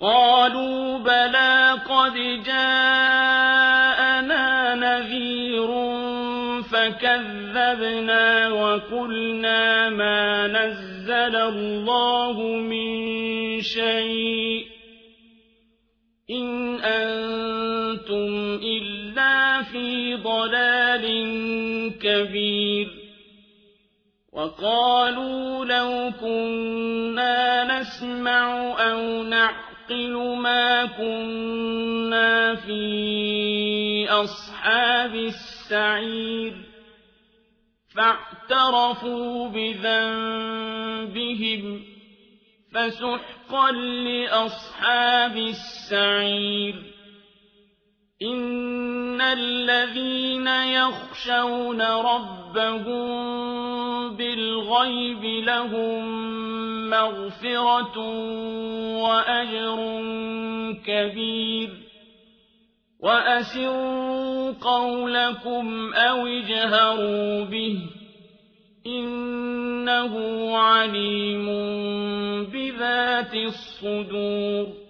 قالوا بلى قد جاءنا نذير فكذبنا وقلنا ما نزل الله من شيء إن أنتم إلا في ضلال كبير وقالوا لو كنا نسمع أو نعقل ما كنا في أصحاب السعير فاعترفوا بذنبهم فسحقا لأصحاب السعير إن الذين يخشون ربهم بالغيب لهم مغفرة وأجر كبير وأسروا قولكم أو اجهروا به إنه عليم بذات الصدور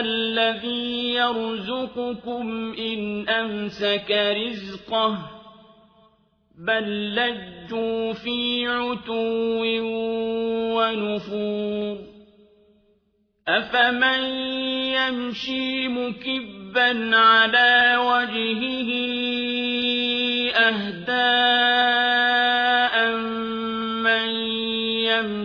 الذي يرزقكم إن أمسك رزقه بل لجوا في عتو ونفور أفمن يمشي مكبا على وجهه أهداء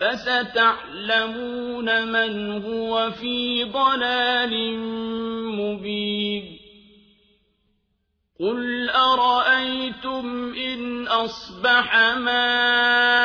فستعلمون من هو في ضلال مبين. قل أرأيتم إن أصبح ماؤكم